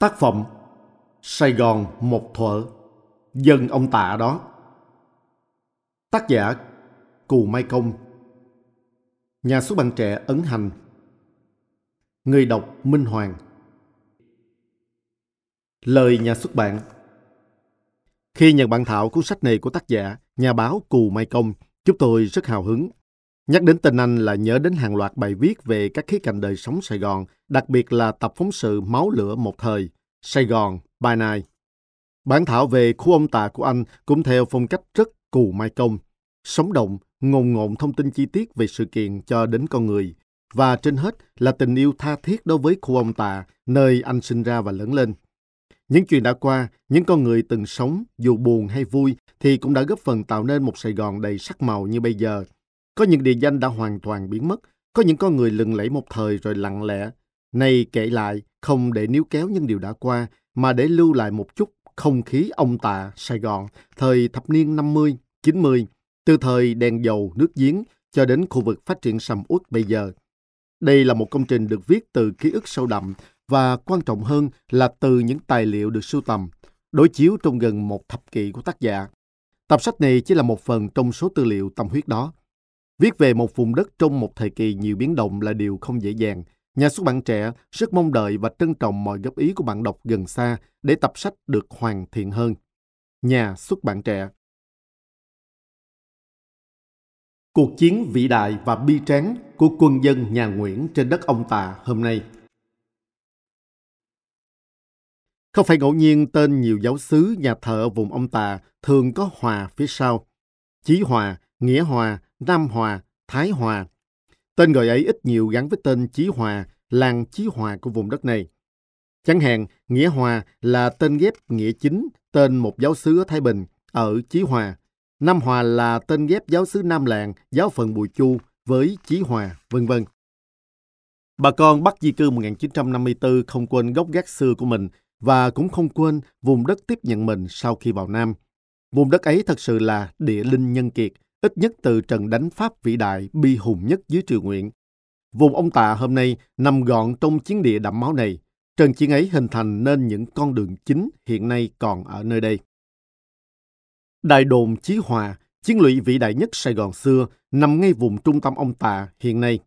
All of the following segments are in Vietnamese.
Tác phẩm Sài Gòn một thuở Dân ông tạ đó. Tác giả Cù Mai Công. Nhà xuất bản trẻ Ấn Hành. Người đọc Minh Hoàng. Lời nhà xuất bản. Khi nhận bản thảo cuốn sách này của tác giả, nhà báo Cù Mai Công, chúng tôi rất hào hứng. Nhắc đến tên anh là nhớ đến hàng loạt bài viết về các khía cạnh đời sống Sài Gòn, đặc biệt là tập phóng sự Máu lửa một thời, Sài Gòn, by night. Bản thảo về khu ông tạ của anh cũng theo phong cách rất cù mai công, sống động, ngồn ngộn thông tin chi tiết về sự kiện cho đến con người, và trên hết là tình yêu tha thiết đối với khu ông tạ, nơi anh sinh ra và lớn lên. Những chuyện đã qua, những con người từng sống, dù buồn hay vui, thì cũng đã góp phần tạo nên một Sài Gòn đầy sắc màu như bây giờ. Có những địa danh đã hoàn toàn biến mất, có những con người lừng lẫy một thời rồi lặng lẽ. Này kể lại, không để níu kéo những điều đã qua, mà để lưu lại một chút không khí ông tạ Sài Gòn thời thập niên 50, 90, từ thời đèn dầu nước giếng cho đến khu vực phát triển sầm uất bây giờ. Đây là một công trình được viết từ ký ức sâu đậm và quan trọng hơn là từ những tài liệu được sưu tầm, đối chiếu trong gần một thập kỷ của tác giả. Tập sách này chỉ là một phần trong số tư liệu tâm huyết đó. Viết về một vùng đất trong một thời kỳ nhiều biến động là điều không dễ dàng, Nhà xuất bản trẻ rất mong đợi và trân trọng mọi góp ý của bạn đọc gần xa để tập sách được hoàn thiện hơn. Nhà xuất bản trẻ Cuộc chiến vĩ đại và bi tráng của quân dân nhà Nguyễn trên đất ông Tà hôm nay Không phải ngẫu nhiên tên nhiều giáo sứ nhà thờ ở vùng ông Tà thường có hòa phía sau. Chí Hòa, Nghĩa Hòa, Nam Hòa, Thái Hòa Tên gọi ấy ít nhiều gắn với tên Chí Hòa, làng Chí Hòa của vùng đất này. Chẳng hạn, Nghĩa Hòa là tên ghép nghĩa chính, tên một giáo sứ ở Thái Bình, ở Chí Hòa. Nam Hòa là tên ghép giáo sứ Nam Làng, giáo phận Bùi Chu với Chí Hòa, vân vân. Bà con bắt di cư 1954 không quên gốc gác xưa của mình và cũng không quên vùng đất tiếp nhận mình sau khi vào Nam. Vùng đất ấy thật sự là địa linh nhân kiệt, ít nhất từ trận đánh Pháp vĩ đại bi hùng nhất dưới triều nguyện. Vùng ông Tạ hôm nay nằm gọn trong chiến địa đẫm máu này. Trận chiến ấy hình thành nên những con đường chính hiện nay còn ở nơi đây. Đại đồn Chí Hòa, chiến lũy vĩ đại nhất Sài Gòn xưa, nằm ngay vùng trung tâm ông Tạ hiện nay.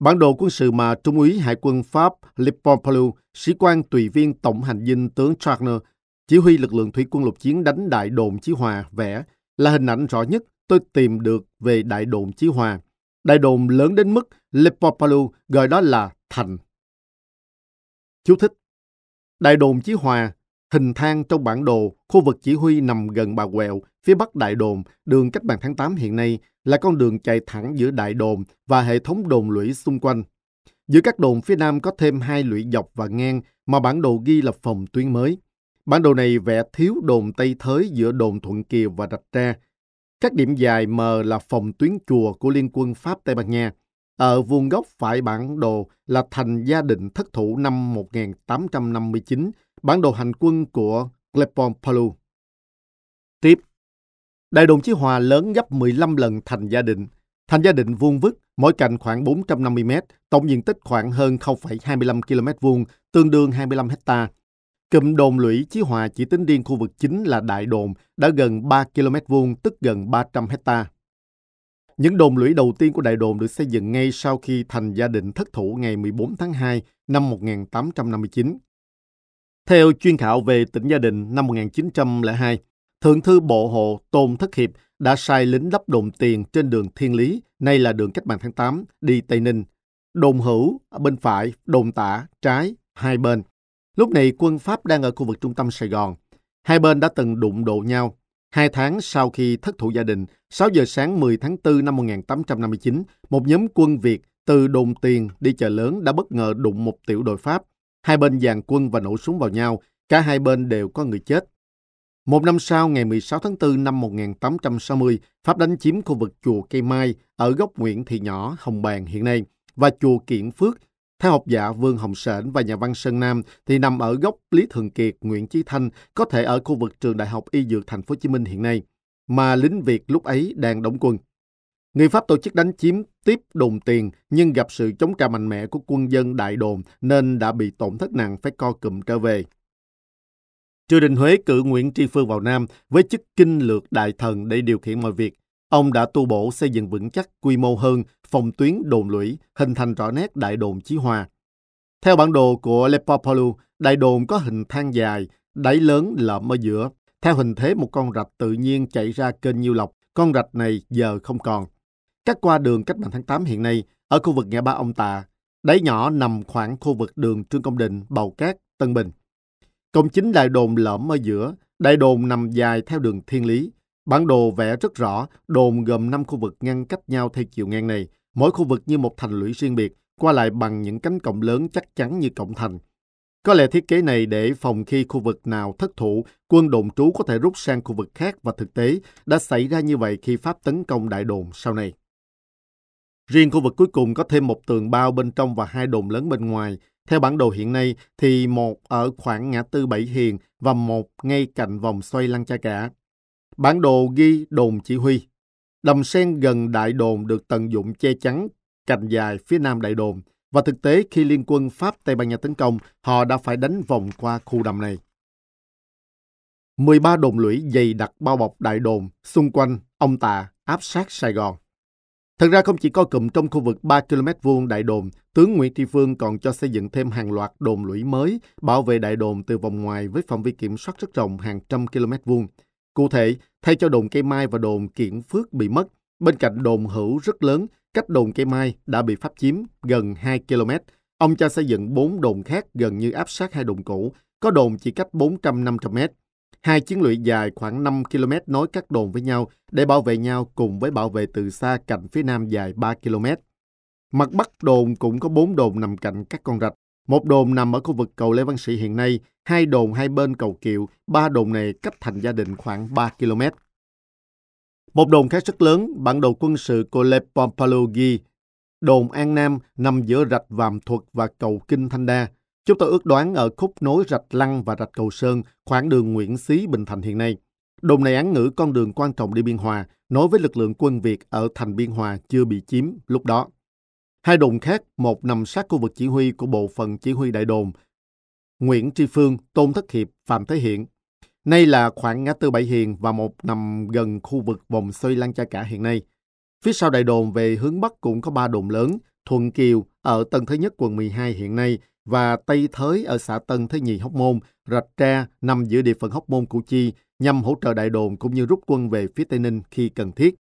Bản đồ quân sự mà Trung úy Hải quân Pháp Leopold sĩ quan tùy viên tổng hành dinh tướng Tragner, chỉ huy lực lượng thủy quân lục chiến đánh đại đồn Chí Hòa vẽ là hình ảnh rõ nhất tôi tìm được về đại đồn Chí Hòa. Đại đồn lớn đến mức Lepopalu gọi đó là thành. Chú thích Đại đồn Chí Hòa, hình thang trong bản đồ, khu vực chỉ huy nằm gần Bà Quẹo, phía bắc đại đồn, đường cách mạng tháng 8 hiện nay là con đường chạy thẳng giữa đại đồn và hệ thống đồn lũy xung quanh. Giữa các đồn phía nam có thêm hai lũy dọc và ngang mà bản đồ ghi là phòng tuyến mới. Bản đồ này vẽ thiếu đồn Tây Thới giữa đồn Thuận Kiều và Rạch Tra, các điểm dài mờ là phòng tuyến chùa của Liên quân Pháp Tây Ban Nha. Ở vùng góc phải bản đồ là thành gia định thất thủ năm 1859, bản đồ hành quân của Gleponpalu. Tiếp, Đại đồn Chí Hòa lớn gấp 15 lần thành gia định. Thành gia định vuông vức, mỗi cạnh khoảng 450 m, tổng diện tích khoảng hơn 0,25 km vuông, tương đương 25 hectare. Cụm đồn lũy Chí Hòa chỉ tính riêng khu vực chính là Đại Đồn đã gần 3 km vuông, tức gần 300 hecta. Những đồn lũy đầu tiên của Đại Đồn được xây dựng ngay sau khi thành gia đình thất thủ ngày 14 tháng 2 năm 1859. Theo chuyên khảo về tỉnh Gia Đình năm 1902, Thượng thư Bộ Hộ Tôn Thất Hiệp đã sai lính đắp đồn tiền trên đường Thiên Lý, nay là đường Cách mạng tháng 8, đi Tây Ninh. Đồn hữu bên phải, đồn tả, trái, hai bên. Lúc này quân Pháp đang ở khu vực trung tâm Sài Gòn. Hai bên đã từng đụng độ nhau. Hai tháng sau khi thất thủ gia đình, 6 giờ sáng 10 tháng 4 năm 1859, một nhóm quân Việt từ đồn tiền đi chợ lớn đã bất ngờ đụng một tiểu đội Pháp. Hai bên dàn quân và nổ súng vào nhau, cả hai bên đều có người chết. Một năm sau, ngày 16 tháng 4 năm 1860, Pháp đánh chiếm khu vực chùa Cây Mai ở góc Nguyễn Thị Nhỏ, Hồng Bàng hiện nay và chùa Kiện Phước theo học giả Vương Hồng Sển và nhà văn Sơn Nam thì nằm ở góc Lý Thường Kiệt, Nguyễn Chí Thanh, có thể ở khu vực trường Đại học Y Dược Thành phố Hồ Chí Minh hiện nay, mà lính Việt lúc ấy đang đóng quân. Người Pháp tổ chức đánh chiếm tiếp đồn tiền nhưng gặp sự chống trả mạnh mẽ của quân dân đại đồn nên đã bị tổn thất nặng phải co cụm trở về. Triều đình Huế cử Nguyễn Tri Phương vào Nam với chức kinh lược đại thần để điều khiển mọi việc. Ông đã tu bổ xây dựng vững chắc quy mô hơn phòng tuyến đồn lũy, hình thành rõ nét đại đồn Chí Hòa. Theo bản đồ của Lepopolu, đại đồn có hình thang dài, đáy lớn lõm ở giữa. Theo hình thế một con rạch tự nhiên chạy ra kênh Nhiêu Lộc, con rạch này giờ không còn. Cắt qua đường cách mạng tháng 8 hiện nay, ở khu vực ngã ba ông Tạ, đáy nhỏ nằm khoảng khu vực đường Trương Công Định, Bầu Cát, Tân Bình. Công chính đại đồn lõm ở giữa, đại đồn nằm dài theo đường thiên lý. Bản đồ vẽ rất rõ, đồn gồm 5 khu vực ngăn cách nhau theo chiều ngang này, mỗi khu vực như một thành lũy riêng biệt, qua lại bằng những cánh cổng lớn chắc chắn như cổng thành. Có lẽ thiết kế này để phòng khi khu vực nào thất thủ, quân đồn trú có thể rút sang khu vực khác và thực tế đã xảy ra như vậy khi Pháp tấn công đại đồn sau này. Riêng khu vực cuối cùng có thêm một tường bao bên trong và hai đồn lớn bên ngoài. Theo bản đồ hiện nay thì một ở khoảng ngã tư Bảy Hiền và một ngay cạnh vòng xoay Lăng Cha Cả. Bản đồ ghi đồn chỉ huy. Đầm sen gần đại đồn được tận dụng che chắn cành dài phía nam đại đồn. Và thực tế khi liên quân Pháp Tây Ban Nha tấn công, họ đã phải đánh vòng qua khu đầm này. 13 đồn lũy dày đặc bao bọc đại đồn, xung quanh ông Tà áp sát Sài Gòn. Thật ra không chỉ có cụm trong khu vực 3 km vuông đại đồn, tướng Nguyễn Tri Phương còn cho xây dựng thêm hàng loạt đồn lũy mới bảo vệ đại đồn từ vòng ngoài với phạm vi kiểm soát rất rộng hàng trăm km vuông. Cụ thể, thay cho đồn cây mai và đồn kiện phước bị mất, bên cạnh đồn hữu rất lớn, cách đồn cây mai đã bị pháp chiếm gần 2 km. Ông cha xây dựng 4 đồn khác gần như áp sát hai đồn cũ, có đồn chỉ cách 400-500 mét. Hai chiến lũy dài khoảng 5 km nối các đồn với nhau để bảo vệ nhau cùng với bảo vệ từ xa cạnh phía nam dài 3 km. Mặt bắc đồn cũng có 4 đồn nằm cạnh các con rạch. Một đồn nằm ở khu vực cầu Lê Văn Sĩ hiện nay, hai đồn hai bên cầu Kiệu, ba đồn này cách thành gia đình khoảng 3 km. Một đồn khác rất lớn, bản đồ quân sự của Le Pompalogi, đồn An Nam nằm giữa rạch Vàm Thuật và cầu Kinh Thanh Đa, Chúng tôi ước đoán ở khúc nối rạch Lăng và rạch Cầu Sơn, khoảng đường Nguyễn Xí Bình Thành hiện nay. Đồn này án ngữ con đường quan trọng đi Biên Hòa, nối với lực lượng quân Việt ở thành Biên Hòa chưa bị chiếm lúc đó. Hai đồn khác, một nằm sát khu vực chỉ huy của bộ phận chỉ huy đại đồn, Nguyễn Tri Phương, Tôn Thất Hiệp, Phạm Thế Hiện. Nay là khoảng ngã tư Bảy Hiền và một nằm gần khu vực vòng xoay Lan Cha Cả hiện nay. Phía sau đại đồn về hướng Bắc cũng có ba đồn lớn, Thuận Kiều ở Tân Thế Nhất quận 12 hiện nay và Tây Thới ở xã Tân Thế Nhì Hóc Môn, Rạch Tra nằm giữa địa phận Hóc Môn Củ Chi nhằm hỗ trợ đại đồn cũng như rút quân về phía Tây Ninh khi cần thiết.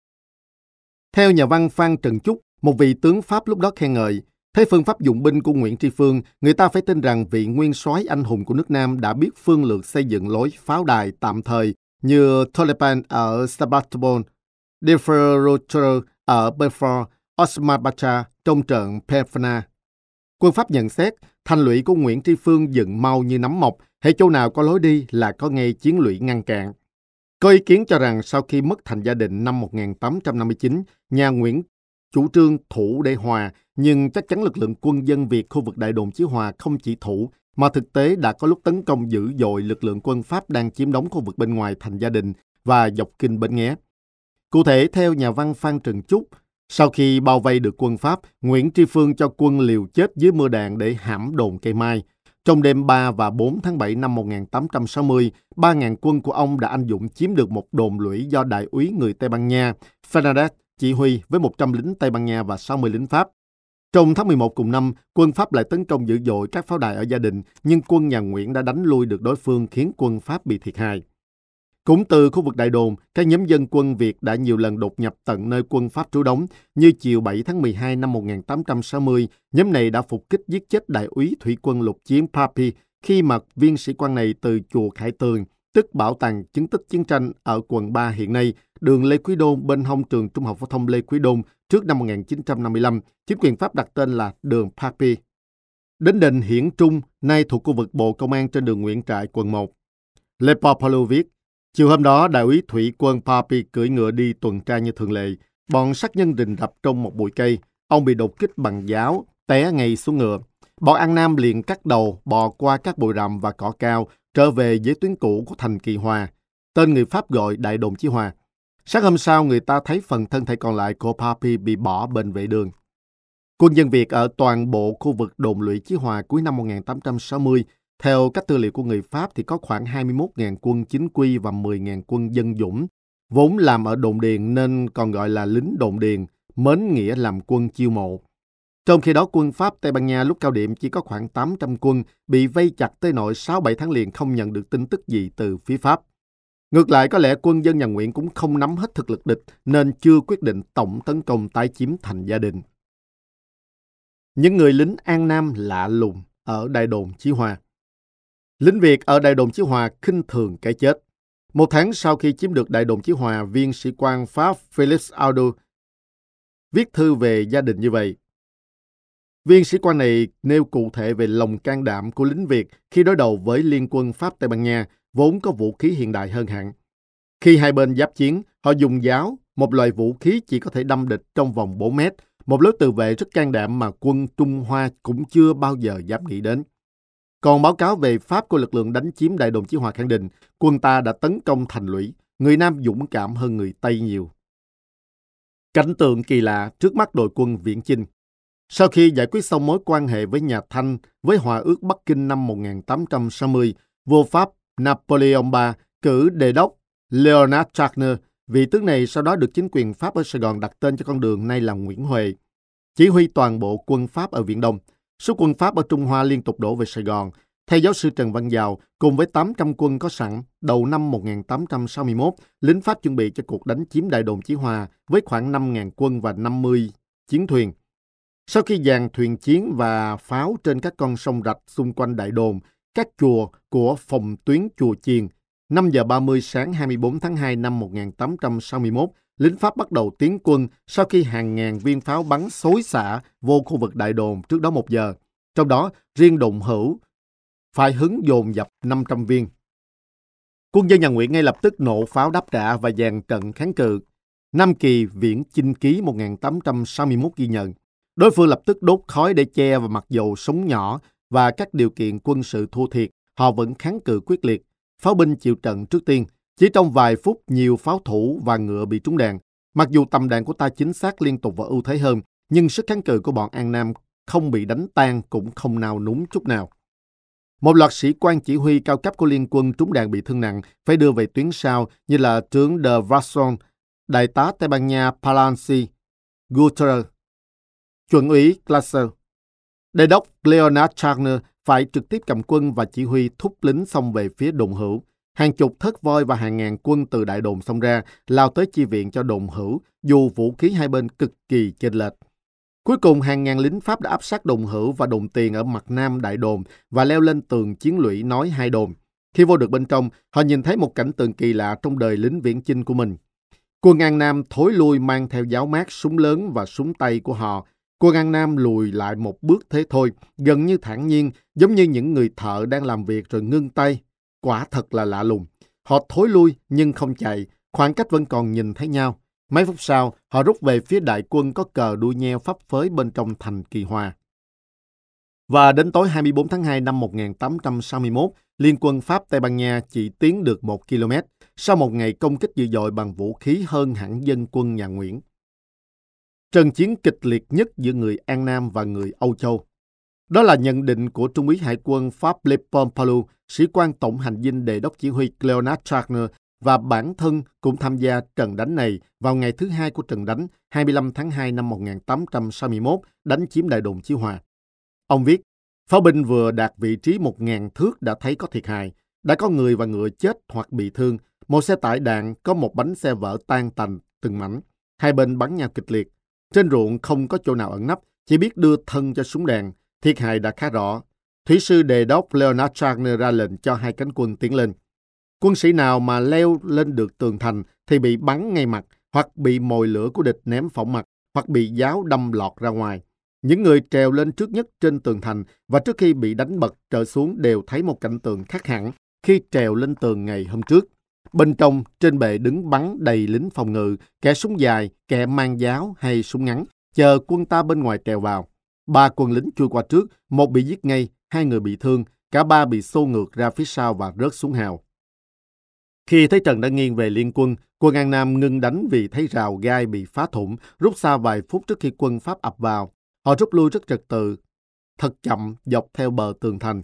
Theo nhà văn Phan Trần Chúc, một vị tướng Pháp lúc đó khen ngợi, thấy phương pháp dụng binh của Nguyễn Tri Phương, người ta phải tin rằng vị nguyên soái anh hùng của nước Nam đã biết phương lược xây dựng lối pháo đài tạm thời như Tolepan ở Sebastopol, Deferroter ở Belfort, osmabacha trong trận Perfana. Quân Pháp nhận xét, thành lũy của Nguyễn Tri Phương dựng mau như nấm mọc, hệ châu nào có lối đi là có ngay chiến lũy ngăn cản. Có ý kiến cho rằng sau khi mất thành gia định năm 1859, nhà Nguyễn chủ trương thủ để hòa, nhưng chắc chắn lực lượng quân dân Việt khu vực đại đồn Chí Hòa không chỉ thủ, mà thực tế đã có lúc tấn công dữ dội lực lượng quân Pháp đang chiếm đóng khu vực bên ngoài thành gia đình và dọc kinh Bến Nghé. Cụ thể, theo nhà văn Phan Trần Trúc, sau khi bao vây được quân Pháp, Nguyễn Tri Phương cho quân liều chết dưới mưa đạn để hãm đồn cây mai. Trong đêm 3 và 4 tháng 7 năm 1860, 3.000 quân của ông đã anh dũng chiếm được một đồn lũy do đại úy người Tây Ban Nha, Fernandez, chỉ huy với 100 lính Tây Ban Nha và 60 lính Pháp. Trong tháng 11 cùng năm, quân Pháp lại tấn công dữ dội các pháo đài ở gia đình, nhưng quân nhà Nguyễn đã đánh lui được đối phương khiến quân Pháp bị thiệt hại. Cũng từ khu vực Đại Đồn, các nhóm dân quân Việt đã nhiều lần đột nhập tận nơi quân Pháp trú đóng, như chiều 7 tháng 12 năm 1860, nhóm này đã phục kích giết chết đại úy thủy quân lục chiến Papi khi mà viên sĩ quan này từ chùa Khải Tường, tức bảo tàng chứng tích chiến tranh ở quận 3 hiện nay, đường Lê Quý Đôn bên hông trường Trung học phổ thông Lê Quý Đôn trước năm 1955, chính quyền Pháp đặt tên là đường Papi. Đến đền Hiển Trung, nay thuộc khu vực Bộ Công an trên đường Nguyễn Trại, quận 1. Le Popolo viết, Chiều hôm đó, đại úy thủy quân Papi cưỡi ngựa đi tuần tra như thường lệ. Bọn sát nhân rình rập trong một bụi cây. Ông bị đột kích bằng giáo, té ngay xuống ngựa. Bọn An Nam liền cắt đầu, bò qua các bụi rậm và cỏ cao, trở về với tuyến cũ của thành Kỳ Hòa. Tên người Pháp gọi Đại Đồn Chí Hòa. Sáng hôm sau, người ta thấy phần thân thể còn lại của Papi bị bỏ bên vệ đường. Quân dân Việt ở toàn bộ khu vực đồn lũy Chí Hòa cuối năm 1860, theo các tư liệu của người Pháp thì có khoảng 21.000 quân chính quy và 10.000 quân dân dũng, vốn làm ở đồn điền nên còn gọi là lính đồn điền, mến nghĩa làm quân chiêu mộ. Trong khi đó quân Pháp Tây Ban Nha lúc cao điểm chỉ có khoảng 800 quân bị vây chặt tới nội 6-7 tháng liền không nhận được tin tức gì từ phía Pháp. Ngược lại có lẽ quân dân nhà Nguyễn cũng không nắm hết thực lực địch nên chưa quyết định tổng tấn công tái chiếm thành gia đình. Những người lính An Nam lạ lùng ở Đại đồn Chí Hòa Lính Việt ở Đại đồn Chí Hòa khinh thường cái chết. Một tháng sau khi chiếm được Đại đồn Chí Hòa, viên sĩ quan Pháp Philip Aldo viết thư về gia đình như vậy. Viên sĩ quan này nêu cụ thể về lòng can đảm của lính Việt khi đối đầu với liên quân Pháp Tây Ban Nha, vốn có vũ khí hiện đại hơn hẳn. Khi hai bên giáp chiến, họ dùng giáo, một loại vũ khí chỉ có thể đâm địch trong vòng 4 mét, một lớp tự vệ rất can đảm mà quân Trung Hoa cũng chưa bao giờ dám nghĩ đến. Còn báo cáo về Pháp của lực lượng đánh chiếm đại đồng chí Hòa khẳng định quân ta đã tấn công thành lũy, người Nam dũng cảm hơn người Tây nhiều. Cảnh tượng kỳ lạ trước mắt đội quân viễn chinh. Sau khi giải quyết xong mối quan hệ với nhà Thanh với Hòa ước Bắc Kinh năm 1860, vua Pháp Napoleon III cử đề đốc Leonard Wagner. Vị tướng này sau đó được chính quyền Pháp ở Sài Gòn đặt tên cho con đường nay là Nguyễn Huệ. Chỉ huy toàn bộ quân Pháp ở Viễn Đông. Số quân Pháp ở Trung Hoa liên tục đổ về Sài Gòn. Theo giáo sư Trần Văn Giàu, cùng với 800 quân có sẵn, đầu năm 1861, lính Pháp chuẩn bị cho cuộc đánh chiếm đại đồn Chí Hòa với khoảng 5.000 quân và 50 chiến thuyền. Sau khi dàn thuyền chiến và pháo trên các con sông rạch xung quanh đại đồn, các chùa của phòng tuyến chùa Chiền, 5 giờ 30 sáng 24 tháng 2 năm 1861, lính Pháp bắt đầu tiến quân sau khi hàng ngàn viên pháo bắn xối xả vô khu vực đại đồn trước đó một giờ. Trong đó, riêng đồn hữu phải hứng dồn dập 500 viên. Quân dân nhà Nguyễn ngay lập tức nổ pháo đáp trả và dàn trận kháng cự. Nam Kỳ Viễn Chinh Ký 1861 ghi nhận. Đối phương lập tức đốt khói để che và mặc dầu súng nhỏ và các điều kiện quân sự thua thiệt, họ vẫn kháng cự quyết liệt. Pháo binh chịu trận trước tiên. Chỉ trong vài phút, nhiều pháo thủ và ngựa bị trúng đạn. Mặc dù tầm đạn của ta chính xác liên tục và ưu thế hơn, nhưng sức kháng cự của bọn An Nam không bị đánh tan cũng không nào núng chút nào. Một loạt sĩ quan chỉ huy cao cấp của liên quân trúng đạn bị thương nặng phải đưa về tuyến sau như là tướng de Vasson, đại tá Tây Ban Nha Palanci, Guterres, chuẩn úy Glaser, Đề đốc Leonard Charner phải trực tiếp cầm quân và chỉ huy thúc lính xông về phía đồn hữu. Hàng chục thất voi và hàng ngàn quân từ đại đồn xông ra, lao tới chi viện cho đồn hữu, dù vũ khí hai bên cực kỳ chênh lệch. Cuối cùng, hàng ngàn lính Pháp đã áp sát đồn hữu và đồn tiền ở mặt nam đại đồn và leo lên tường chiến lũy nói hai đồn. Khi vô được bên trong, họ nhìn thấy một cảnh tượng kỳ lạ trong đời lính viễn chinh của mình. Quân An Nam thối lui mang theo giáo mát, súng lớn và súng tay của họ. Cô An Nam lùi lại một bước thế thôi, gần như thản nhiên, giống như những người thợ đang làm việc rồi ngưng tay. Quả thật là lạ lùng. Họ thối lui nhưng không chạy, khoảng cách vẫn còn nhìn thấy nhau. Mấy phút sau, họ rút về phía đại quân có cờ đuôi nheo phấp phới bên trong thành Kỳ Hòa. Và đến tối 24 tháng 2 năm 1861, Liên quân Pháp Tây Ban Nha chỉ tiến được 1 km sau một ngày công kích dữ dội bằng vũ khí hơn hẳn dân quân nhà Nguyễn. Trận chiến kịch liệt nhất giữa người An Nam và người Âu Châu. Đó là nhận định của Trung úy Hải quân Pháp Le Pompalu, sĩ quan tổng hành dinh đề đốc chỉ huy Leonard Chagner và bản thân cũng tham gia trận đánh này vào ngày thứ hai của trận đánh 25 tháng 2 năm 1861 đánh chiếm đại đồn Chí Hòa. Ông viết, pháo binh vừa đạt vị trí 1.000 thước đã thấy có thiệt hại, đã có người và ngựa chết hoặc bị thương, một xe tải đạn có một bánh xe vỡ tan tành từng mảnh, hai bên bắn nhau kịch liệt. Trên ruộng không có chỗ nào ẩn nấp, chỉ biết đưa thân cho súng đạn, thiệt hại đã khá rõ. Thủy sư đề đốc Leonard Chagner ra lệnh cho hai cánh quân tiến lên. Quân sĩ nào mà leo lên được tường thành thì bị bắn ngay mặt, hoặc bị mồi lửa của địch ném phỏng mặt, hoặc bị giáo đâm lọt ra ngoài. Những người trèo lên trước nhất trên tường thành và trước khi bị đánh bật trở xuống đều thấy một cảnh tượng khác hẳn khi trèo lên tường ngày hôm trước. Bên trong, trên bệ đứng bắn đầy lính phòng ngự, kẻ súng dài, kẻ mang giáo hay súng ngắn, chờ quân ta bên ngoài trèo vào. Ba quân lính chui qua trước, một bị giết ngay, hai người bị thương, cả ba bị xô ngược ra phía sau và rớt xuống hào. Khi thấy Trần đã nghiêng về liên quân, quân An Nam ngưng đánh vì thấy rào gai bị phá thủng, rút xa vài phút trước khi quân Pháp ập vào. Họ rút lui rất trật tự, thật chậm dọc theo bờ tường thành.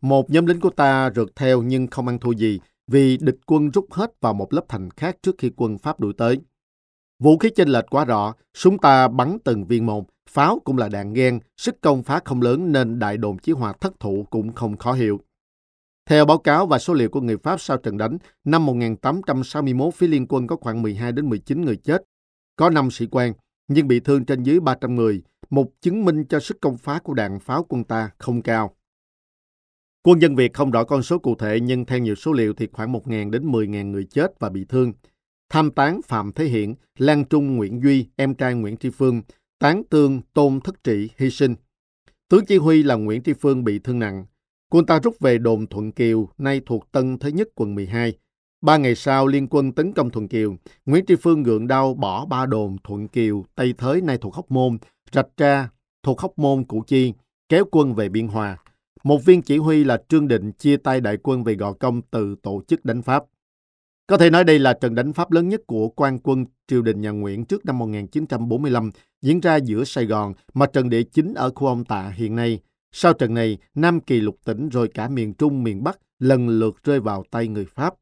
Một nhóm lính của ta rượt theo nhưng không ăn thua gì vì địch quân rút hết vào một lớp thành khác trước khi quân Pháp đuổi tới. Vũ khí chênh lệch quá rõ, súng ta bắn từng viên một, pháo cũng là đạn ghen, sức công phá không lớn nên đại đồn chí hòa thất thủ cũng không khó hiểu. Theo báo cáo và số liệu của người Pháp sau trận đánh, năm 1861 phía liên quân có khoảng 12 đến 19 người chết, có 5 sĩ quan, nhưng bị thương trên dưới 300 người, một chứng minh cho sức công phá của đạn pháo quân ta không cao. Quân dân Việt không rõ con số cụ thể nhưng theo nhiều số liệu thì khoảng 1.000 đến 10.000 người chết và bị thương. Tham tán Phạm Thế Hiện, Lan Trung Nguyễn Duy, em trai Nguyễn Tri Phương, tán tương Tôn Thất Trị hy sinh. Tướng chỉ huy là Nguyễn Tri Phương bị thương nặng. Quân ta rút về đồn Thuận Kiều, nay thuộc Tân Thế Nhất quận 12. Ba ngày sau, liên quân tấn công Thuận Kiều. Nguyễn Tri Phương gượng đau bỏ ba đồn Thuận Kiều, Tây Thới nay thuộc Hóc Môn, Rạch Tra thuộc Hóc Môn, Củ Chi, kéo quân về Biên Hòa. Một viên chỉ huy là Trương Định chia tay đại quân về Gò Công từ tổ chức đánh Pháp. Có thể nói đây là trận đánh Pháp lớn nhất của quan quân triều đình nhà Nguyễn trước năm 1945 diễn ra giữa Sài Gòn mà trận địa chính ở khu ông Tạ hiện nay. Sau trận này, Nam Kỳ lục tỉnh rồi cả miền Trung, miền Bắc lần lượt rơi vào tay người Pháp.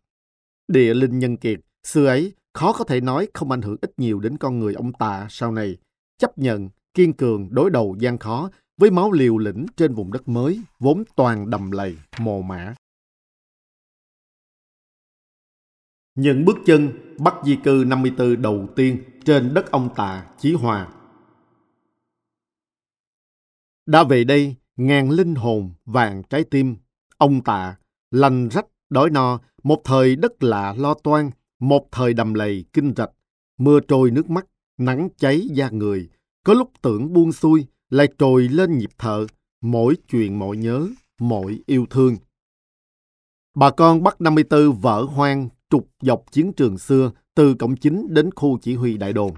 Địa linh nhân kiệt, xưa ấy khó có thể nói không ảnh hưởng ít nhiều đến con người ông Tạ sau này. Chấp nhận, kiên cường đối đầu gian khó với máu liều lĩnh trên vùng đất mới, vốn toàn đầm lầy, mồ mả, Những bước chân bắt di cư 54 đầu tiên trên đất ông Tạ, Chí Hòa. Đã về đây, ngàn linh hồn, vàng trái tim, ông Tạ, lành rách, đói no, một thời đất lạ lo toan, một thời đầm lầy kinh rạch, mưa trôi nước mắt, nắng cháy da người, có lúc tưởng buông xuôi, lại trồi lên nhịp thở, mỗi chuyện mỗi nhớ, mỗi yêu thương. Bà con Bắc 54 vỡ hoang trục dọc chiến trường xưa từ cổng chính đến khu chỉ huy đại đồn.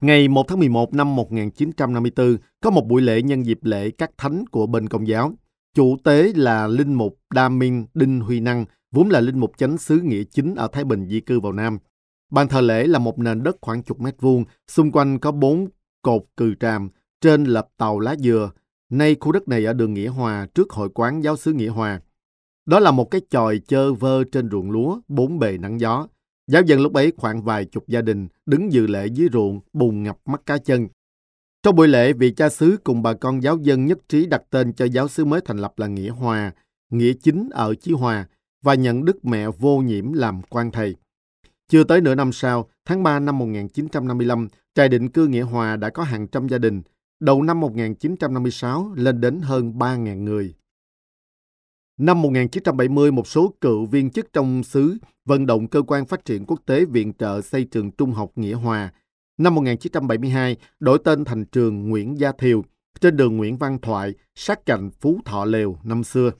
Ngày 1 tháng 11 năm 1954, có một buổi lễ nhân dịp lễ các thánh của bên công giáo. Chủ tế là Linh Mục Đa Minh Đinh Huy Năng, vốn là Linh Mục chánh xứ Nghĩa Chính ở Thái Bình di cư vào Nam. Bàn thờ lễ là một nền đất khoảng chục mét vuông, xung quanh có bốn cột cừ tràm, trên lập tàu lá dừa. Nay khu đất này ở đường Nghĩa Hòa trước hội quán giáo sứ Nghĩa Hòa. Đó là một cái chòi chơ vơ trên ruộng lúa, bốn bề nắng gió. Giáo dân lúc ấy khoảng vài chục gia đình đứng dự lễ dưới ruộng, bùn ngập mắt cá chân. Trong buổi lễ, vị cha xứ cùng bà con giáo dân nhất trí đặt tên cho giáo xứ mới thành lập là Nghĩa Hòa, Nghĩa Chính ở Chí Hòa và nhận Đức Mẹ vô nhiễm làm quan thầy. Chưa tới nửa năm sau, tháng 3 năm 1955, trại định cư Nghĩa Hòa đã có hàng trăm gia đình. Đầu năm 1956 lên đến hơn 3.000 người. Năm 1970, một số cựu viên chức trong xứ vận động cơ quan phát triển quốc tế viện trợ xây trường trung học Nghĩa Hòa. Năm 1972, đổi tên thành trường Nguyễn Gia Thiều, trên đường Nguyễn Văn Thoại, sát cạnh Phú Thọ Lều năm xưa.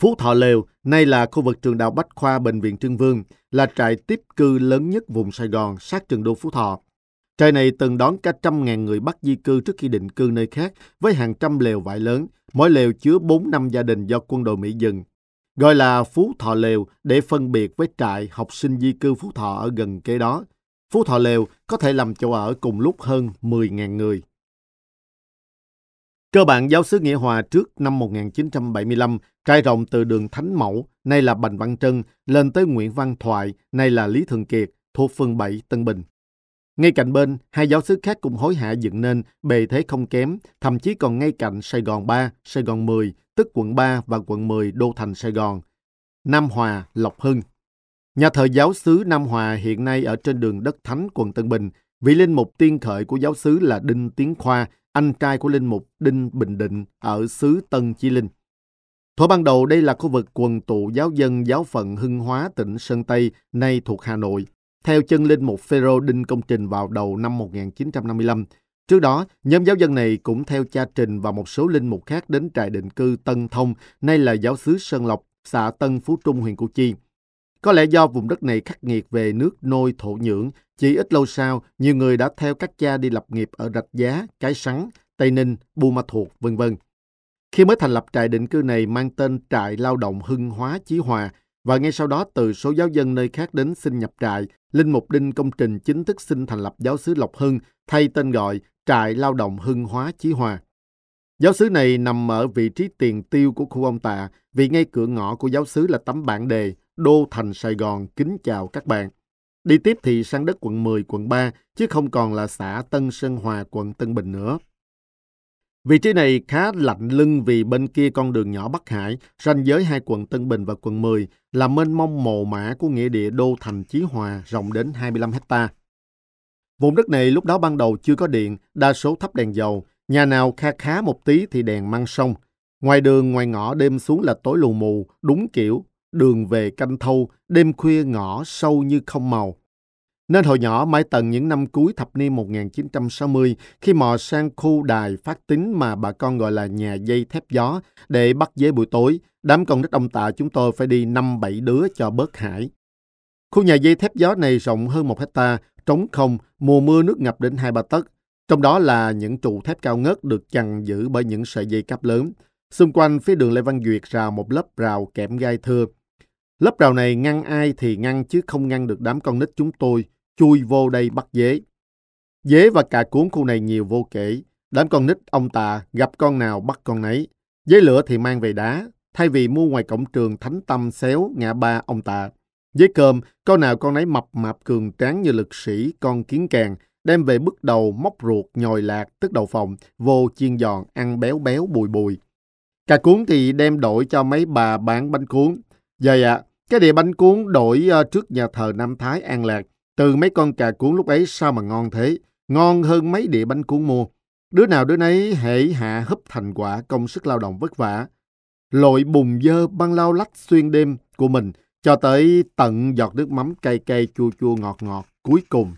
Phú Thọ Lều, nay là khu vực trường đạo Bách Khoa Bệnh viện Trưng Vương, là trại tiếp cư lớn nhất vùng Sài Gòn sát trường đô Phú Thọ. Trại này từng đón cả trăm ngàn người Bắc di cư trước khi định cư nơi khác với hàng trăm lều vải lớn, mỗi lều chứa 4 năm gia đình do quân đội Mỹ dừng. Gọi là Phú Thọ Lều để phân biệt với trại học sinh di cư Phú Thọ ở gần kế đó. Phú Thọ Lều có thể làm chỗ ở cùng lúc hơn 10.000 người. Cơ bản giáo sứ Nghĩa Hòa trước năm 1975 trải rộng từ đường Thánh Mẫu, nay là Bành Văn Trân, lên tới Nguyễn Văn Thoại, nay là Lý Thường Kiệt, thuộc phường 7 Tân Bình. Ngay cạnh bên, hai giáo sứ khác cũng hối hạ dựng nên, bề thế không kém, thậm chí còn ngay cạnh Sài Gòn 3, Sài Gòn 10, tức quận 3 và quận 10 đô thành Sài Gòn. Nam Hòa, Lộc Hưng. Nhà thờ giáo xứ Nam Hòa hiện nay ở trên đường Đất Thánh, quận Tân Bình. Vị linh mục tiên khởi của giáo xứ là Đinh Tiến Khoa, anh trai của linh mục Đinh Bình Định ở xứ Tân Chi Linh. Thuở ban đầu đây là khu vực quần tụ giáo dân giáo phận Hưng Hóa tỉnh Sơn Tây, nay thuộc Hà Nội theo chân linh mục Phêrô Đinh Công Trình vào đầu năm 1955. Trước đó, nhóm giáo dân này cũng theo cha Trình và một số linh mục khác đến trại định cư Tân Thông, nay là giáo xứ Sơn Lộc, xã Tân Phú Trung, huyện Củ Chi. Có lẽ do vùng đất này khắc nghiệt về nước nôi thổ nhưỡng, chỉ ít lâu sau, nhiều người đã theo các cha đi lập nghiệp ở Rạch Giá, Cái Sắn, Tây Ninh, Bù Ma Thuột, vân vân. Khi mới thành lập trại định cư này mang tên Trại Lao động Hưng Hóa Chí Hòa, và ngay sau đó từ số giáo dân nơi khác đến xin nhập trại, Linh Mục Đinh Công Trình chính thức xin thành lập giáo xứ Lộc Hưng thay tên gọi Trại Lao động Hưng Hóa Chí Hòa. Giáo xứ này nằm ở vị trí tiền tiêu của khu ông Tạ vì ngay cửa ngõ của giáo xứ là tấm bản đề Đô Thành Sài Gòn kính chào các bạn. Đi tiếp thì sang đất quận 10, quận 3, chứ không còn là xã Tân Sơn Hòa, quận Tân Bình nữa. Vị trí này khá lạnh lưng vì bên kia con đường nhỏ Bắc Hải, ranh giới hai quận Tân Bình và quận 10, là mênh mông mồ mã của nghĩa địa đô thành Chí Hòa rộng đến 25 hecta. Vùng đất này lúc đó ban đầu chưa có điện, đa số thắp đèn dầu, nhà nào kha khá một tí thì đèn mang sông. Ngoài đường, ngoài ngõ đêm xuống là tối lù mù, đúng kiểu, đường về canh thâu, đêm khuya ngõ sâu như không màu. Nên hồi nhỏ mãi tận những năm cuối thập niên 1960 khi mò sang khu đài phát tín mà bà con gọi là nhà dây thép gió để bắt dế buổi tối, đám con đất ông tạ chúng tôi phải đi năm bảy đứa cho bớt hải. Khu nhà dây thép gió này rộng hơn một hecta, trống không, mùa mưa nước ngập đến hai ba tấc. Trong đó là những trụ thép cao ngất được chằng giữ bởi những sợi dây cáp lớn. Xung quanh phía đường Lê Văn Duyệt rào một lớp rào kẽm gai thưa. Lớp rào này ngăn ai thì ngăn chứ không ngăn được đám con nít chúng tôi chui vô đây bắt dế. Dế và cà cuốn khu này nhiều vô kể. Đám con nít ông tà gặp con nào bắt con nấy. Dế lửa thì mang về đá, thay vì mua ngoài cổng trường Thánh Tâm xéo ngã ba ông tà. Dế cơm, con nào con nấy mập mạp cường tráng như lực sĩ, con kiến càng, đem về bức đầu móc ruột, nhồi lạc, tức đầu phòng, vô chiên giòn, ăn béo béo bùi bùi. Cà cuốn thì đem đổi cho mấy bà bán bánh cuốn. Vậy ạ, cái địa bánh cuốn đổi ờ, trước nhà thờ Nam Thái An Lạc, từ mấy con cà cuốn lúc ấy sao mà ngon thế, ngon hơn mấy đĩa bánh cuốn mua. Đứa nào đứa nấy hễ hạ hấp thành quả công sức lao động vất vả. Lội bùng dơ băng lao lách xuyên đêm của mình cho tới tận giọt nước mắm cay cay chua chua ngọt ngọt cuối cùng.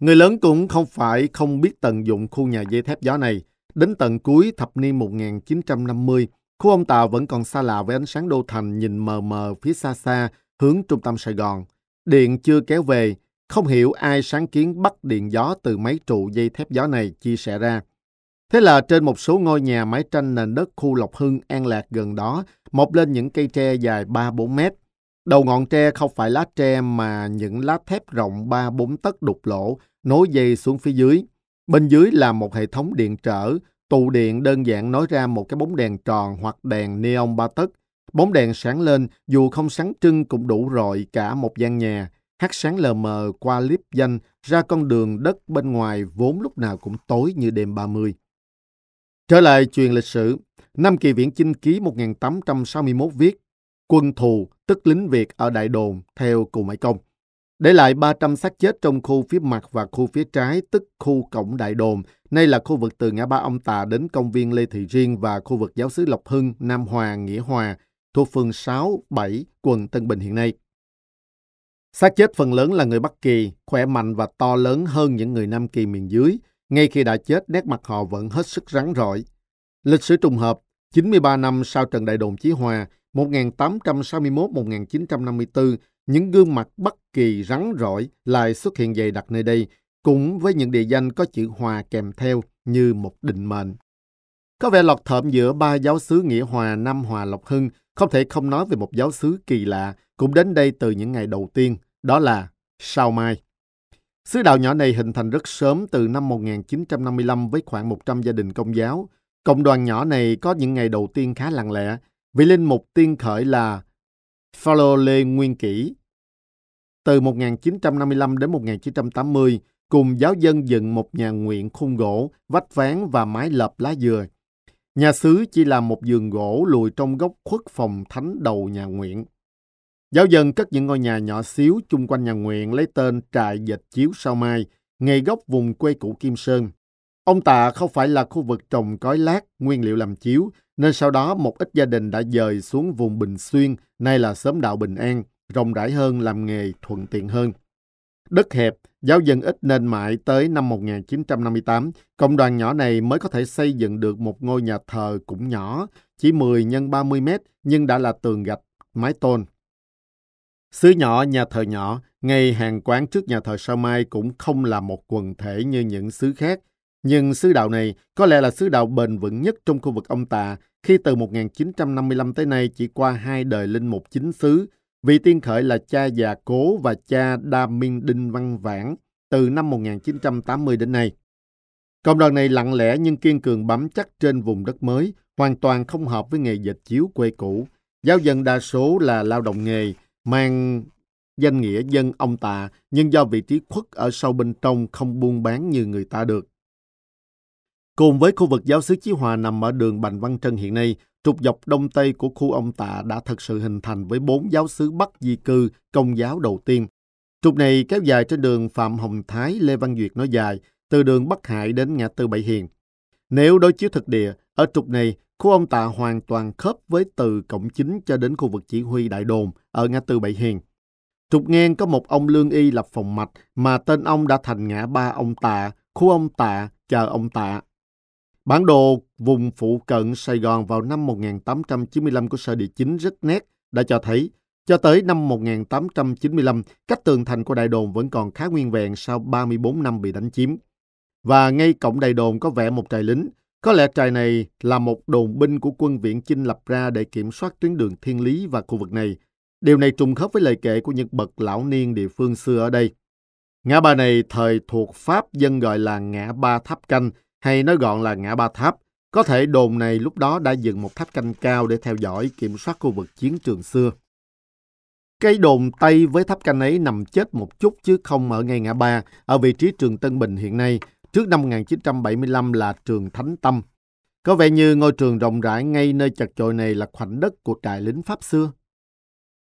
Người lớn cũng không phải không biết tận dụng khu nhà dây thép gió này. Đến tận cuối thập niên 1950, khu ông Tàu vẫn còn xa lạ với ánh sáng đô thành nhìn mờ mờ phía xa xa hướng trung tâm Sài Gòn. Điện chưa kéo về, không hiểu ai sáng kiến bắt điện gió từ mấy trụ dây thép gió này chia sẻ ra. Thế là trên một số ngôi nhà mái tranh nền đất khu Lộc Hưng, An Lạc gần đó, mọc lên những cây tre dài 3-4 mét. Đầu ngọn tre không phải lá tre mà những lá thép rộng 3-4 tấc đục lỗ, nối dây xuống phía dưới. Bên dưới là một hệ thống điện trở, tụ điện đơn giản nói ra một cái bóng đèn tròn hoặc đèn neon ba tấc. Bóng đèn sáng lên, dù không sáng trưng cũng đủ rọi cả một gian nhà. Hát sáng lờ mờ qua liếp danh ra con đường đất bên ngoài vốn lúc nào cũng tối như đêm 30. Trở lại truyền lịch sử, năm kỳ viễn chinh ký 1861 viết quân thù tức lính Việt ở Đại Đồn theo Cù Mãi Công. Để lại 300 xác chết trong khu phía mặt và khu phía trái tức khu cổng Đại Đồn, nay là khu vực từ ngã ba ông Tà đến công viên Lê Thị Riêng và khu vực giáo sứ Lộc Hưng, Nam Hòa, Nghĩa Hòa, thuộc phường 6, 7, quận Tân Bình hiện nay. Xác chết phần lớn là người Bắc Kỳ, khỏe mạnh và to lớn hơn những người Nam Kỳ miền dưới. Ngay khi đã chết, nét mặt họ vẫn hết sức rắn rỏi. Lịch sử trùng hợp, 93 năm sau trận đại đồn Chí Hòa, 1861-1954, những gương mặt Bắc Kỳ rắn rỏi lại xuất hiện dày đặc nơi đây, cùng với những địa danh có chữ Hòa kèm theo như một định mệnh. Có vẻ lọt thợm giữa ba giáo xứ Nghĩa Hòa, Nam Hòa, Lộc Hưng, không thể không nói về một giáo xứ kỳ lạ, cũng đến đây từ những ngày đầu tiên, đó là Sao Mai. Xứ đạo nhỏ này hình thành rất sớm từ năm 1955 với khoảng 100 gia đình công giáo. Cộng đoàn nhỏ này có những ngày đầu tiên khá lặng lẽ. vì linh mục tiên khởi là Phaolô Lê Nguyên Kỷ. Từ 1955 đến 1980, cùng giáo dân dựng một nhà nguyện khung gỗ, vách ván và mái lợp lá dừa. Nhà xứ chỉ là một giường gỗ lùi trong góc khuất phòng thánh đầu nhà nguyện. Giáo dân cất những ngôi nhà nhỏ xíu chung quanh nhà nguyện lấy tên trại dệt chiếu sao mai, ngay góc vùng quê cũ Kim Sơn. Ông Tạ không phải là khu vực trồng cói lát, nguyên liệu làm chiếu, nên sau đó một ít gia đình đã dời xuống vùng Bình Xuyên, nay là xóm đạo Bình An, rộng rãi hơn làm nghề thuận tiện hơn. Đất hẹp, giáo dân ít nên mãi tới năm 1958, cộng đoàn nhỏ này mới có thể xây dựng được một ngôi nhà thờ cũng nhỏ, chỉ 10 x 30 mét nhưng đã là tường gạch, mái tôn. Xứ nhỏ, nhà thờ nhỏ, ngay hàng quán trước nhà thờ Sao Mai cũng không là một quần thể như những xứ khác. Nhưng xứ đạo này có lẽ là xứ đạo bền vững nhất trong khu vực ông tà khi từ 1955 tới nay chỉ qua hai đời linh mục chính xứ, vị tiên khởi là cha già cố và cha Đa Minh Đinh Văn Vãn từ năm 1980 đến nay. Cộng đoàn này lặng lẽ nhưng kiên cường bám chắc trên vùng đất mới, hoàn toàn không hợp với nghề dệt chiếu quê cũ. Giáo dân đa số là lao động nghề, mang danh nghĩa dân ông tạ, nhưng do vị trí khuất ở sâu bên trong không buôn bán như người ta được. Cùng với khu vực giáo xứ Chí Hòa nằm ở đường Bành Văn Trân hiện nay, trục dọc đông tây của khu ông Tạ đã thật sự hình thành với bốn giáo xứ Bắc di cư công giáo đầu tiên. Trục này kéo dài trên đường Phạm Hồng Thái, Lê Văn Duyệt nói dài, từ đường Bắc Hải đến ngã tư Bảy Hiền. Nếu đối chiếu thực địa, ở trục này, khu ông Tạ hoàn toàn khớp với từ cổng chính cho đến khu vực chỉ huy Đại Đồn ở ngã tư Bảy Hiền. Trục ngang có một ông lương y lập phòng mạch mà tên ông đã thành ngã ba ông Tạ, khu ông Tạ, chờ ông Tạ. Bản đồ vùng phụ cận Sài Gòn vào năm 1895 của Sở Địa chính rất nét đã cho thấy cho tới năm 1895, cách tường thành của đại đồn vẫn còn khá nguyên vẹn sau 34 năm bị đánh chiếm. Và ngay cổng đại đồn có vẽ một trại lính. Có lẽ trại này là một đồn binh của quân viện Chinh lập ra để kiểm soát tuyến đường thiên lý và khu vực này. Điều này trùng khớp với lời kể của những bậc lão niên địa phương xưa ở đây. Ngã ba này thời thuộc Pháp dân gọi là ngã ba tháp canh hay nói gọn là ngã ba tháp. Có thể đồn này lúc đó đã dựng một tháp canh cao để theo dõi kiểm soát khu vực chiến trường xưa. Cái đồn Tây với tháp canh ấy nằm chết một chút chứ không ở ngay ngã ba, ở vị trí trường Tân Bình hiện nay, trước năm 1975 là trường Thánh Tâm. Có vẻ như ngôi trường rộng rãi ngay nơi chật chội này là khoảnh đất của trại lính Pháp xưa.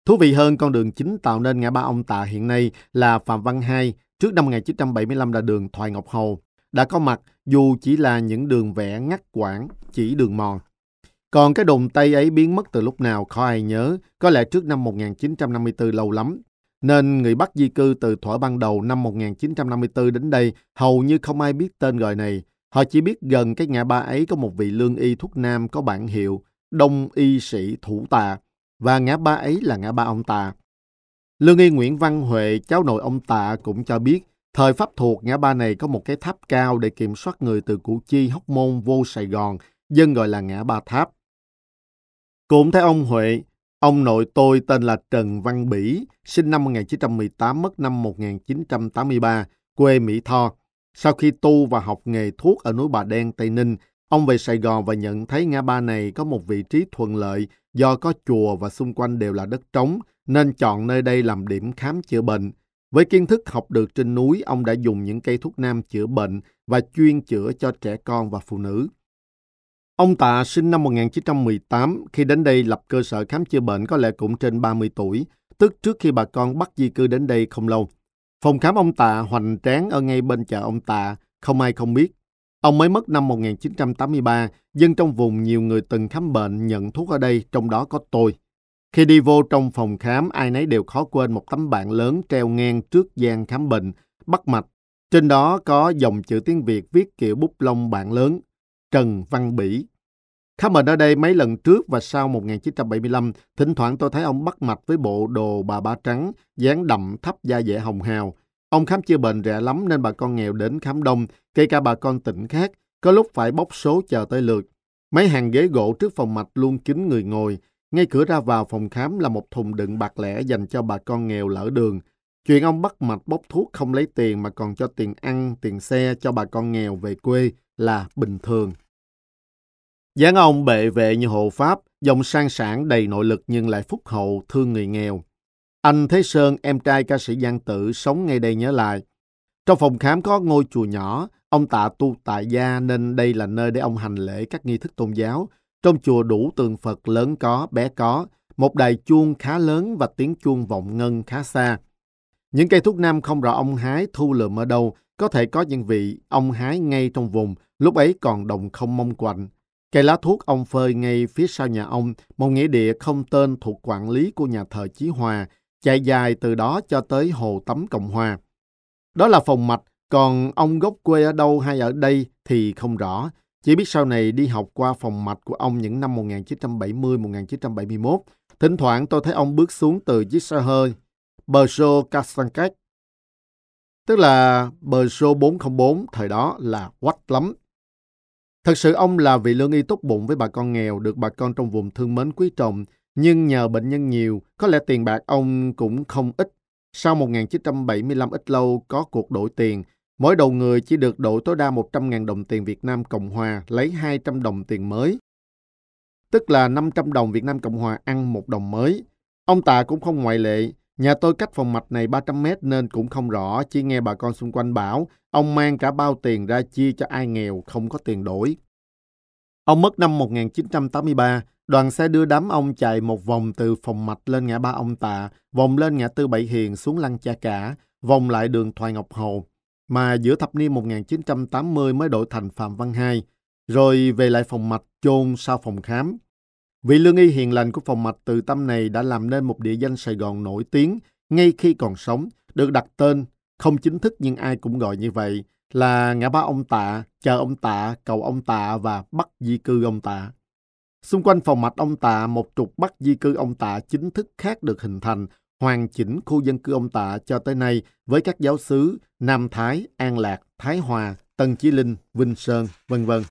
Thú vị hơn, con đường chính tạo nên ngã ba ông Tạ hiện nay là Phạm Văn Hai, trước năm 1975 là đường Thoại Ngọc Hầu, đã có mặt dù chỉ là những đường vẽ ngắt quãng, chỉ đường mòn. Còn cái đồn Tây ấy biến mất từ lúc nào khó ai nhớ, có lẽ trước năm 1954 lâu lắm. Nên người Bắc di cư từ thuở ban đầu năm 1954 đến đây hầu như không ai biết tên gọi này. Họ chỉ biết gần cái ngã ba ấy có một vị lương y thuốc nam có bản hiệu Đông Y Sĩ Thủ Tà và ngã ba ấy là ngã ba ông Tà. Lương y Nguyễn Văn Huệ, cháu nội ông Tạ cũng cho biết thời Pháp thuộc ngã ba này có một cái tháp cao để kiểm soát người từ Củ Chi, Hóc Môn vô Sài Gòn, dân gọi là ngã ba tháp. Cũng theo ông Huệ, ông nội tôi tên là Trần Văn Bỉ, sinh năm 1918, mất năm 1983, quê Mỹ Tho. Sau khi tu và học nghề thuốc ở núi Bà Đen, Tây Ninh, ông về Sài Gòn và nhận thấy ngã ba này có một vị trí thuận lợi do có chùa và xung quanh đều là đất trống, nên chọn nơi đây làm điểm khám chữa bệnh. Với kiến thức học được trên núi, ông đã dùng những cây thuốc nam chữa bệnh và chuyên chữa cho trẻ con và phụ nữ. Ông Tạ sinh năm 1918, khi đến đây lập cơ sở khám chữa bệnh có lẽ cũng trên 30 tuổi, tức trước khi bà con bắt di cư đến đây không lâu. Phòng khám ông Tạ hoành tráng ở ngay bên chợ ông Tạ, không ai không biết. Ông mới mất năm 1983, dân trong vùng nhiều người từng khám bệnh nhận thuốc ở đây, trong đó có tôi. Khi đi vô trong phòng khám, ai nấy đều khó quên một tấm bảng lớn treo ngang trước gian khám bệnh, bắt mạch. Trên đó có dòng chữ tiếng Việt viết kiểu bút lông bảng lớn, Trần Văn Bỉ. Khám bệnh ở đây mấy lần trước và sau 1975, thỉnh thoảng tôi thấy ông bắt mạch với bộ đồ bà ba trắng, dáng đậm thấp da dẻ hồng hào. Ông khám chữa bệnh rẻ lắm nên bà con nghèo đến khám đông, kể cả bà con tỉnh khác, có lúc phải bốc số chờ tới lượt. Mấy hàng ghế gỗ trước phòng mạch luôn kín người ngồi, ngay cửa ra vào phòng khám là một thùng đựng bạc lẻ dành cho bà con nghèo lỡ đường. Chuyện ông bắt mạch bốc thuốc không lấy tiền mà còn cho tiền ăn, tiền xe cho bà con nghèo về quê là bình thường. dáng ông bệ vệ như hộ Pháp, dòng sang sản đầy nội lực nhưng lại phúc hậu, thương người nghèo. Anh Thế Sơn, em trai ca sĩ Giang Tự, sống ngay đây nhớ lại. Trong phòng khám có ngôi chùa nhỏ, ông tạ tu tại gia nên đây là nơi để ông hành lễ các nghi thức tôn giáo, trong chùa đủ tượng Phật lớn có, bé có, một đài chuông khá lớn và tiếng chuông vọng ngân khá xa. Những cây thuốc nam không rõ ông hái thu lượm ở đâu, có thể có những vị ông hái ngay trong vùng, lúc ấy còn đồng không mong quạnh. Cây lá thuốc ông phơi ngay phía sau nhà ông, một nghĩa địa không tên thuộc quản lý của nhà thờ Chí Hòa, chạy dài từ đó cho tới Hồ Tắm Cộng Hòa. Đó là phòng mạch, còn ông gốc quê ở đâu hay ở đây thì không rõ, chỉ biết sau này đi học qua phòng mạch của ông những năm 1970-1971, thỉnh thoảng tôi thấy ông bước xuống từ chiếc xe hơi Peugeot Castancet. tức là bờ 404 thời đó là quách lắm. Thật sự ông là vị lương y tốt bụng với bà con nghèo, được bà con trong vùng thương mến quý trọng, nhưng nhờ bệnh nhân nhiều, có lẽ tiền bạc ông cũng không ít. Sau 1975 ít lâu có cuộc đổi tiền, mỗi đầu người chỉ được đổi tối đa 100.000 đồng tiền Việt Nam Cộng Hòa, lấy 200 đồng tiền mới. Tức là 500 đồng Việt Nam Cộng Hòa ăn một đồng mới. Ông Tạ cũng không ngoại lệ, Nhà tôi cách phòng mạch này 300 mét nên cũng không rõ, chỉ nghe bà con xung quanh bảo ông mang cả bao tiền ra chia cho ai nghèo không có tiền đổi. Ông mất năm 1983, đoàn xe đưa đám ông chạy một vòng từ phòng mạch lên ngã ba ông Tạ, vòng lên ngã tư Bảy Hiền xuống lăng cha cả, vòng lại đường Thoại Ngọc Hồ, mà giữa thập niên 1980 mới đổi thành Phạm Văn Hai, rồi về lại phòng mạch chôn sau phòng khám. Vị lương y hiền lành của phòng mạch từ tâm này đã làm nên một địa danh Sài Gòn nổi tiếng ngay khi còn sống, được đặt tên, không chính thức nhưng ai cũng gọi như vậy, là ngã ba ông Tạ, chờ ông Tạ, cầu ông Tạ và bắt di cư ông Tạ. Xung quanh phòng mạch ông Tạ, một trục bắt di cư ông Tạ chính thức khác được hình thành, hoàn chỉnh khu dân cư ông Tạ cho tới nay với các giáo xứ Nam Thái, An Lạc, Thái Hòa, Tân Chí Linh, Vinh Sơn, vân vân.